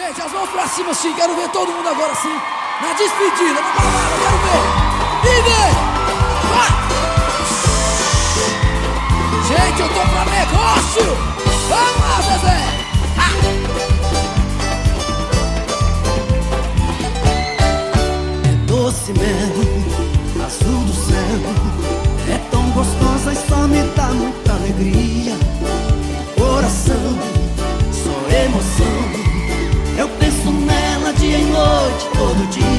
Gente, as mãos pra cima assim, quero ver todo mundo agora assim. Na despedida, na palavra, quero ver. Vive! Vai! Gente, eu tô pra negócio! Vamos lá, Zezé! É doce mesmo, azul do céu. É tão gostosa e só me dá muita alegria. todo dia.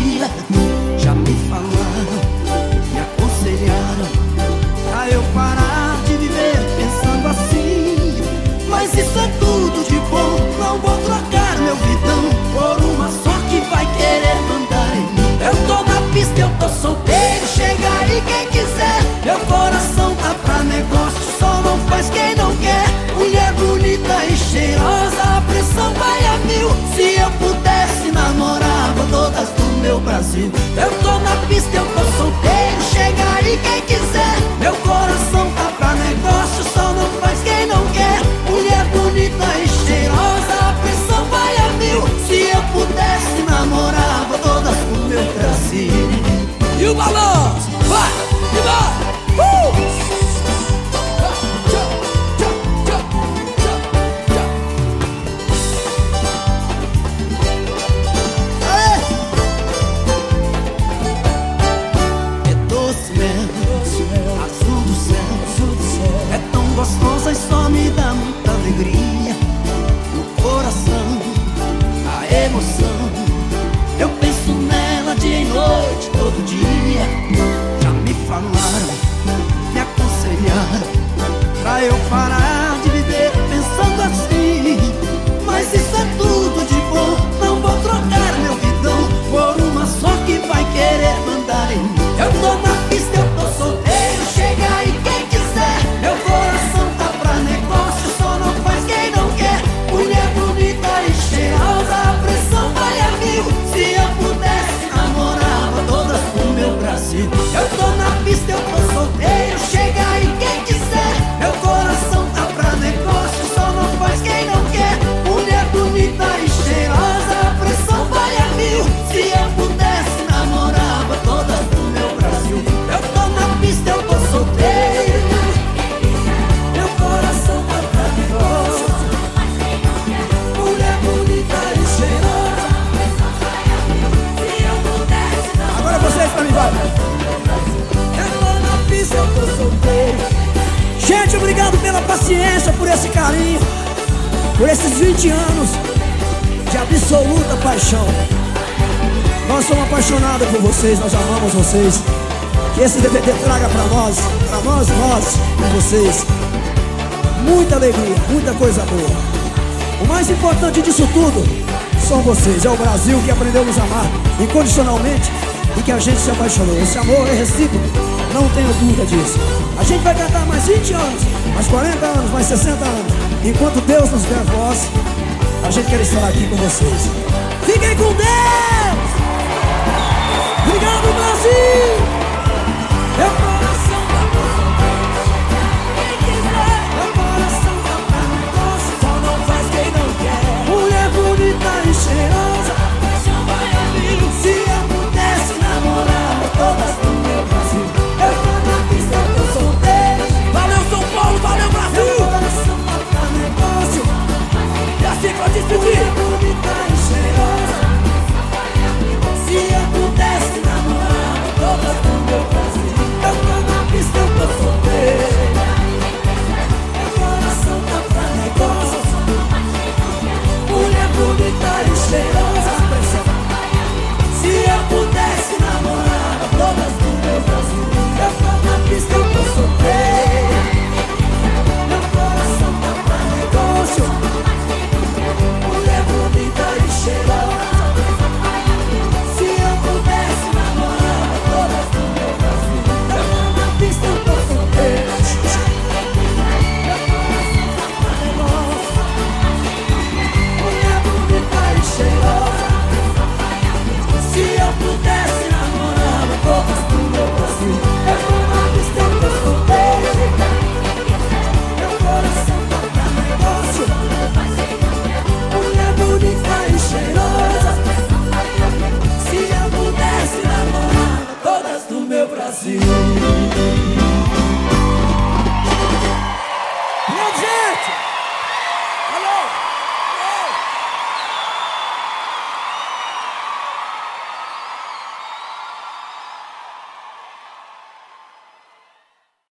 Brasil. Eu tô na pista, eu tô solteiro, chega aí quem quiser. Meu coração tá pra negócio, só não faz quem não quer. Mulher bonita e cheirosa, a pressão vai a mil. Se eu pudesse namorava todas pro meu Brasil. E o balanço, vai, e vai, uh! me dá muita alegria. paciência, por esse carinho, por esses 20 anos de absoluta paixão. Nós somos apaixonados por vocês, nós amamos vocês. Que esse DVD traga para nós, para nós, nós e vocês, muita alegria, muita coisa boa. O mais importante disso tudo são vocês, é o Brasil que aprendeu a nos amar incondicionalmente e que a gente se apaixonou. Esse amor é recíproco, não tenho dúvida disso. A gente vai cantar mais 20 anos, mais 40 anos, mais 60 anos. Enquanto Deus nos der voz, a gente quer estar aqui com vocês. Fiquem com Deus!